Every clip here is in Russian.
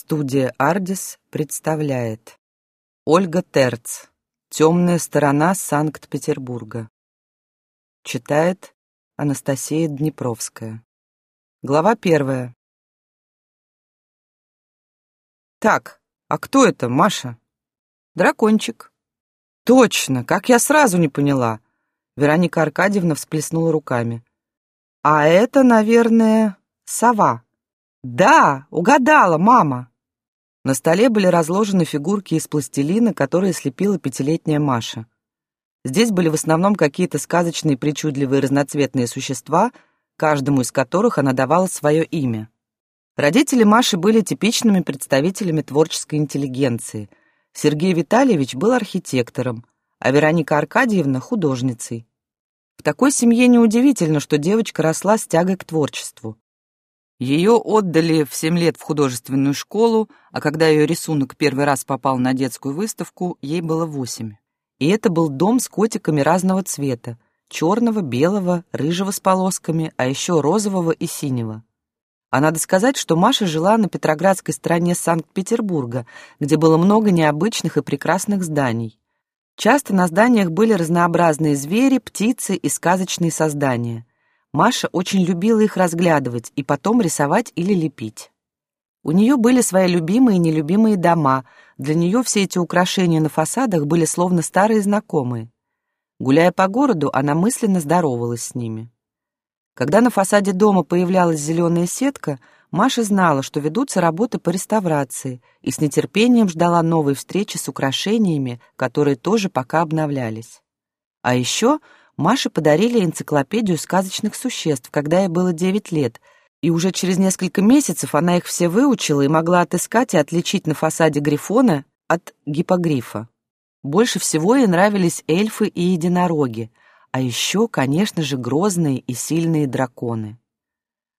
Студия «Ардис» представляет Ольга Терц «Темная сторона Санкт-Петербурга» Читает Анастасия Днепровская Глава первая «Так, а кто это, Маша?» «Дракончик». «Точно, как я сразу не поняла!» Вероника Аркадьевна всплеснула руками. «А это, наверное, сова». «Да, угадала, мама!» На столе были разложены фигурки из пластилина, которые слепила пятилетняя Маша. Здесь были в основном какие-то сказочные причудливые разноцветные существа, каждому из которых она давала свое имя. Родители Маши были типичными представителями творческой интеллигенции. Сергей Витальевич был архитектором, а Вероника Аркадьевна — художницей. В такой семье неудивительно, что девочка росла с тягой к творчеству. Ее отдали в семь лет в художественную школу, а когда ее рисунок первый раз попал на детскую выставку, ей было восемь. И это был дом с котиками разного цвета — черного, белого, рыжего с полосками, а еще розового и синего. А надо сказать, что Маша жила на Петроградской стороне Санкт-Петербурга, где было много необычных и прекрасных зданий. Часто на зданиях были разнообразные звери, птицы и сказочные создания. Маша очень любила их разглядывать и потом рисовать или лепить. У нее были свои любимые и нелюбимые дома, для нее все эти украшения на фасадах были словно старые знакомые. Гуляя по городу, она мысленно здоровалась с ними. Когда на фасаде дома появлялась зеленая сетка, Маша знала, что ведутся работы по реставрации, и с нетерпением ждала новой встречи с украшениями, которые тоже пока обновлялись. А еще Маше подарили энциклопедию сказочных существ, когда ей было 9 лет, и уже через несколько месяцев она их все выучила и могла отыскать и отличить на фасаде грифона от гипогрифа. Больше всего ей нравились эльфы и единороги, а еще, конечно же, грозные и сильные драконы.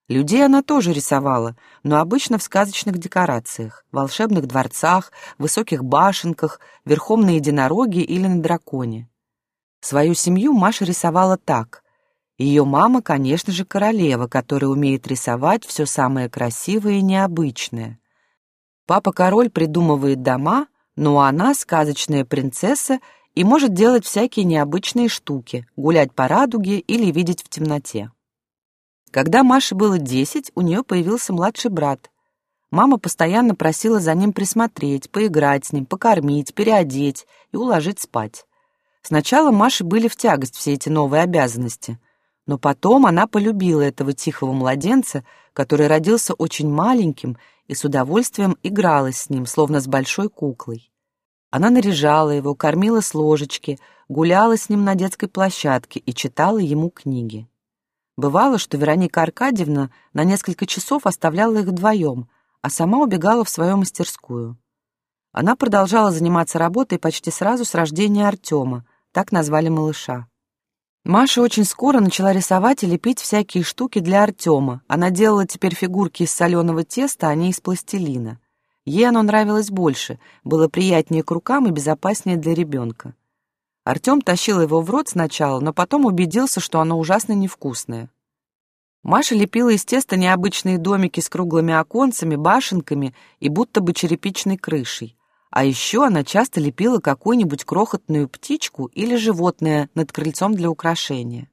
Людей она тоже рисовала, но обычно в сказочных декорациях, волшебных дворцах, высоких башенках, верхом на единороге или на драконе. Свою семью Маша рисовала так. Ее мама, конечно же, королева, которая умеет рисовать все самое красивое и необычное. Папа-король придумывает дома, но она сказочная принцесса и может делать всякие необычные штуки, гулять по радуге или видеть в темноте. Когда Маше было десять, у нее появился младший брат. Мама постоянно просила за ним присмотреть, поиграть с ним, покормить, переодеть и уложить спать. Сначала Маше были в тягость все эти новые обязанности, но потом она полюбила этого тихого младенца, который родился очень маленьким и с удовольствием игралась с ним, словно с большой куклой. Она наряжала его, кормила с ложечки, гуляла с ним на детской площадке и читала ему книги. Бывало, что Вероника Аркадьевна на несколько часов оставляла их вдвоем, а сама убегала в свою мастерскую. Она продолжала заниматься работой почти сразу с рождения Артема, так назвали малыша. Маша очень скоро начала рисовать и лепить всякие штуки для Артема. Она делала теперь фигурки из соленого теста, а не из пластилина. Ей оно нравилось больше, было приятнее к рукам и безопаснее для ребенка. Артем тащил его в рот сначала, но потом убедился, что оно ужасно невкусное. Маша лепила из теста необычные домики с круглыми оконцами, башенками и будто бы черепичной крышей. А еще она часто лепила какую-нибудь крохотную птичку или животное над крыльцом для украшения.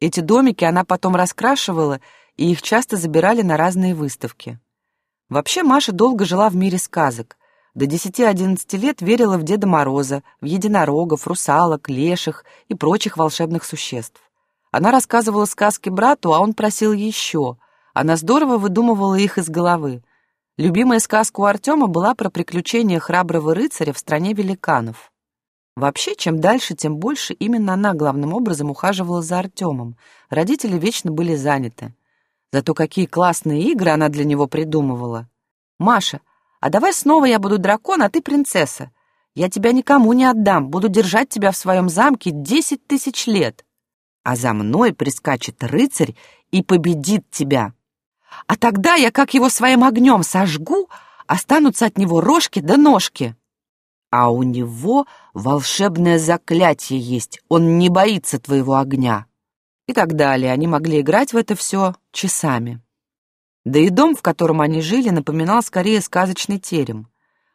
Эти домики она потом раскрашивала, и их часто забирали на разные выставки. Вообще Маша долго жила в мире сказок. До 10-11 лет верила в Деда Мороза, в единорогов, русалок, леших и прочих волшебных существ. Она рассказывала сказки брату, а он просил еще. Она здорово выдумывала их из головы. Любимая сказка у Артема была про приключения храброго рыцаря в стране великанов. Вообще, чем дальше, тем больше именно она главным образом ухаживала за Артемом. Родители вечно были заняты. Зато какие классные игры она для него придумывала. «Маша, а давай снова я буду дракон, а ты принцесса. Я тебя никому не отдам, буду держать тебя в своем замке десять тысяч лет. А за мной прискачет рыцарь и победит тебя». А тогда я как его своим огнем сожгу, останутся от него рожки да ножки. А у него волшебное заклятие есть, он не боится твоего огня. И так далее. Они могли играть в это все часами. Да и дом, в котором они жили, напоминал скорее сказочный терем.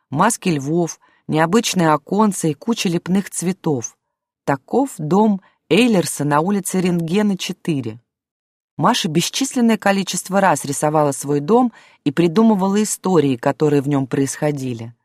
Маски львов, необычные оконца и куча лепных цветов. Таков дом Эйлерса на улице Рентгена, 4. Маша бесчисленное количество раз рисовала свой дом и придумывала истории, которые в нем происходили.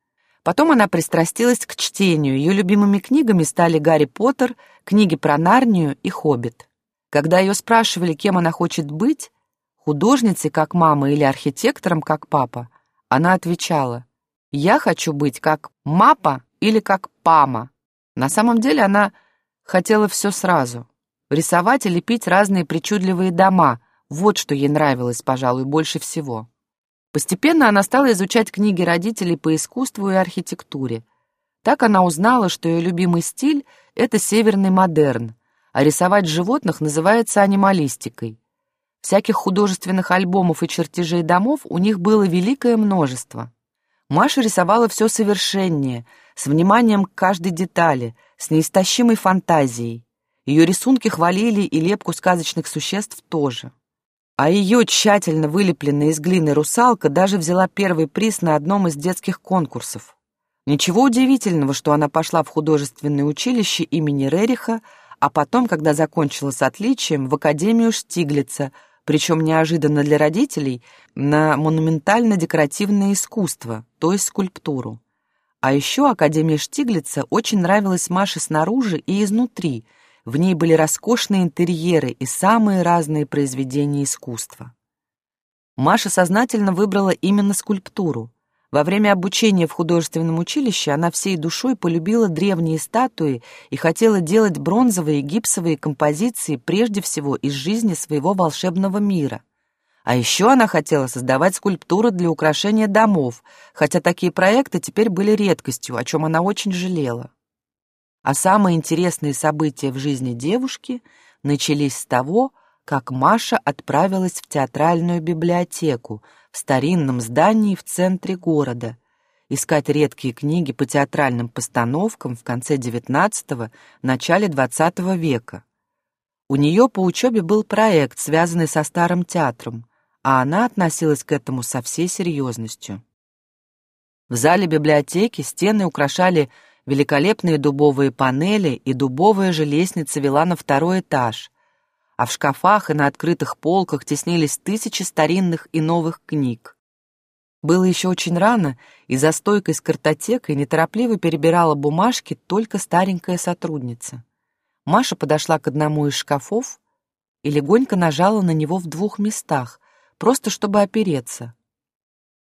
Потом она пристрастилась к чтению. Ее любимыми книгами стали «Гарри Поттер», книги про Нарнию и «Хоббит». Когда ее спрашивали, кем она хочет быть, художницей как мама или архитектором как папа, она отвечала «Я хочу быть как мапа или как пама». На самом деле она хотела все сразу. Рисовать и лепить разные причудливые дома — вот что ей нравилось, пожалуй, больше всего. Постепенно она стала изучать книги родителей по искусству и архитектуре. Так она узнала, что ее любимый стиль — это северный модерн, а рисовать животных называется анималистикой. Всяких художественных альбомов и чертежей домов у них было великое множество. Маша рисовала все совершеннее, с вниманием к каждой детали, с неистощимой фантазией. Ее рисунки хвалили и лепку сказочных существ тоже. А ее тщательно вылепленная из глины русалка даже взяла первый приз на одном из детских конкурсов. Ничего удивительного, что она пошла в художественное училище имени Рериха, а потом, когда закончила с отличием, в Академию Штиглица, причем неожиданно для родителей, на монументально-декоративное искусство, то есть скульптуру. А еще Академия Штиглица очень нравилась Маше снаружи и изнутри – в ней были роскошные интерьеры и самые разные произведения искусства. Маша сознательно выбрала именно скульптуру. Во время обучения в художественном училище она всей душой полюбила древние статуи и хотела делать бронзовые и гипсовые композиции прежде всего из жизни своего волшебного мира. А еще она хотела создавать скульптуры для украшения домов, хотя такие проекты теперь были редкостью, о чем она очень жалела. А самые интересные события в жизни девушки начались с того, как Маша отправилась в театральную библиотеку в старинном здании в центре города искать редкие книги по театральным постановкам в конце XIX – начале XX века. У нее по учебе был проект, связанный со старым театром, а она относилась к этому со всей серьезностью. В зале библиотеки стены украшали Великолепные дубовые панели и дубовая же лестница вела на второй этаж, а в шкафах и на открытых полках теснились тысячи старинных и новых книг. Было еще очень рано, и за стойкой с картотекой неторопливо перебирала бумажки только старенькая сотрудница. Маша подошла к одному из шкафов и легонько нажала на него в двух местах, просто чтобы опереться.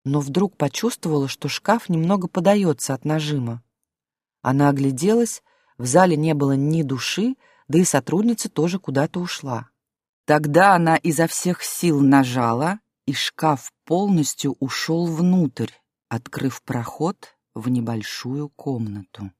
Но вдруг почувствовала, что шкаф немного подается от нажима. Она огляделась, в зале не было ни души, да и сотрудница тоже куда-то ушла. Тогда она изо всех сил нажала, и шкаф полностью ушел внутрь, открыв проход в небольшую комнату.